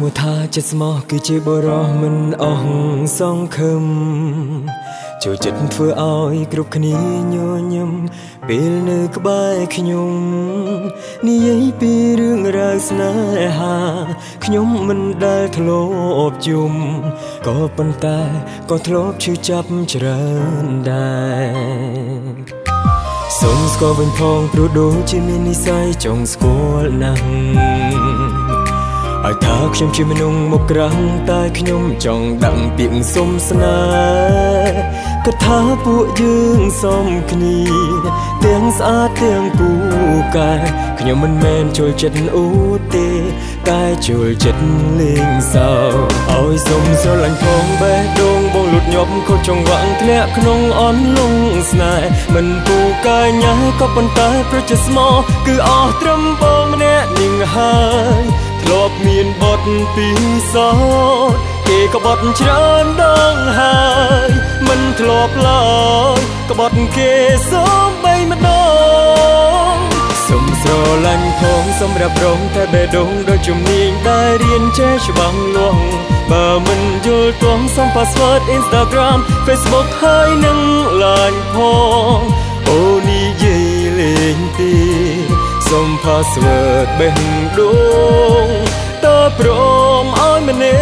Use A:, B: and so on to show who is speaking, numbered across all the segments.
A: មោះថាចិត្តស្មោះគឺជាបរោះមិនអស់សងខឹមចូលចិត្តធ្វើឲ្យគ្រប់គ្នាញញឹមពេលនៅក្បែរខ្ញុំនិយាយពីរឿងរ៉ាវស្នេហាខ្ញុំមិនដែលធ្លាប់ជុំក៏ប៉ុន្តែក៏ធ្លាប់ឈឺចាប់ច្រើនដែរសូមស្គាល់វិញផងព្រោះដូចជាមាននិស័យចង់ស្គាល់ណាស់ ឲ្យថាខ្ញុំជាមនុស្សមកក្រាំងតែខ្ញុំចង់ដឹងពាក្យសុំស្នេហ៍ក៏ថាពួកយើងសមគ្នាទាំងស្អាតទាំងពូកែខ្ញុំមិនមែនចូលចិត្តអ៊ូទេតែចូលចិត្តលេងសើឲ្យសុំស្រឡាញ់ផងបេះដូងបងលុតញាប់ខុសចង្វាក់ធ្លាក់ក្នុងអនលងស្នេហ៍មិនពូកែញ៉ាក៏ប៉ុន្តែប្រជិស្មោគឺអស់ត្រឹមបងម្នាក់នឹងហើយធ្លាប់មានបទពីសោតគេក៏បត់ច្រើនដងហើយមិនធ្លាប់ឡើយក៏បត់គេសំបីម្ដងសុំស្រឡាញ់ផងសម្រាប់រងតែបេះដូងដូចជំនាញដែលរៀនចេះច្បាស់លាស់បើមិនយល់ទាស់សុំ password Instagram Facebook ហើយនឹង LINE ផងអូនិយាយលេងទី សុំ password បេះដូងតើព្រមឲ្យម្នា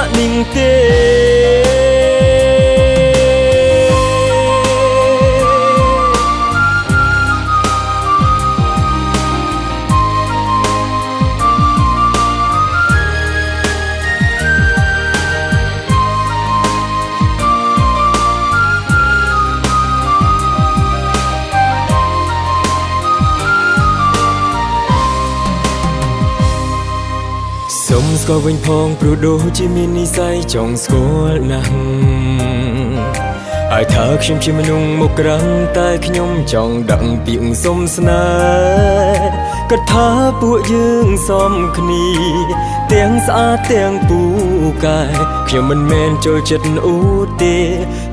A: ក់នឹងទេ សុំស្គាល់វិញផងព្រោះដូចជាមាននិស័យចង់ស្គាល់ណាស់ហើយថាខ្ញុំជាមនុស្សមកក្រាំងតែខ្ញុំចង់ដឹងពាក្យសុំស្នេហ៍ក៏ថាពួកយើងសមគ្នា ទាំងស្អាតទាំងពូកែខ្ញុំមិនមែនចូលចិត្តអ៊ូទេ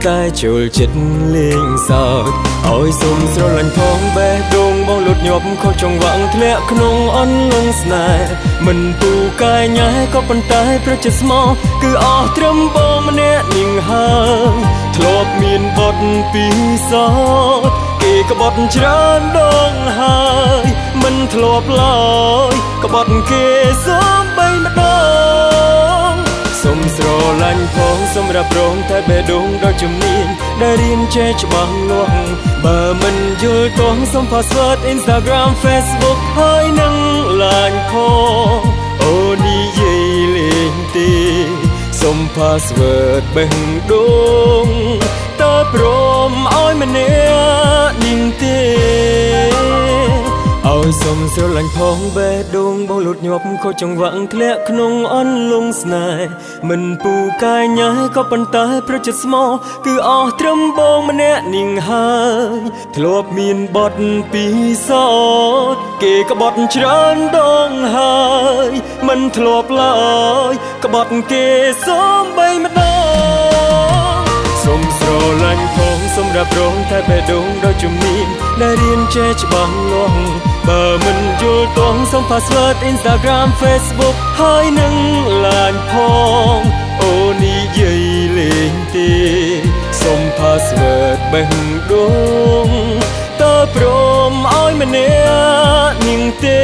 A: តែចូលចិត្តលេងសើច ឲ្យសុំស្រឡាញ់ផងបេះដូងបងលុតញាប់ខុសចង្វាក់ធ្លាក់ក្នុងអន្លង់ស្នេហ៍មិនពូកែញ៉ែក៏ប៉ុន្តែប្រជិស្មោគឺអស់ត្រឹមបងម្នាក់នាងហើយធ្លាប់មានបទពីសោតគេក្បត់ច្រើនដងហើយមិនធ្លាប់ឡើយក្បត់គេសំបីម្ដង សុំស្រឡាញ់ផងសម្រាប់រងតែបេះដូងដ៏ជំនាញដែលរៀនចេះច្បាស់លាស់បើមិនយល់ទាស់សុំ password Instagram Facebook ហើយនឹង LINE ផងអូនិយាយលេងទេសុំ password បេះដូងតើព្រមឲ្យម្នាក់នាងទេឲ្យ សុំស្រឡាញ់ផងបេះដូងបងលូតញាប់ខុសចង្វាក់ធ្លាក់ក្នុងអន្លង់ស្នេហ៍មិនពូកាយញ៉ែក៏ប៉ុន្តែប្រជិតស្មោគឺអស់ត្រឹមបងម្នាក់នាងហើយធ្លាប់មានបទពីសោតគេក្បត់ច្រើនដងហើយមិនធ្លាប់ឡើយក្បត់គេសំបីម្ដងសុំស្រឡាញ់ផងសម្រាប់រងតែបេះដូងដ៏ជំនាញដែលរៀនចេះច្បាស់លាស់ បើមិនយល់ទាស់សុំ password Instagram Facebook ហើយនឹង LINE ផងអូនិយាយលេងទេសុំ password បេះដូងតើព្រមឲ្យម្នាក់នាងទេ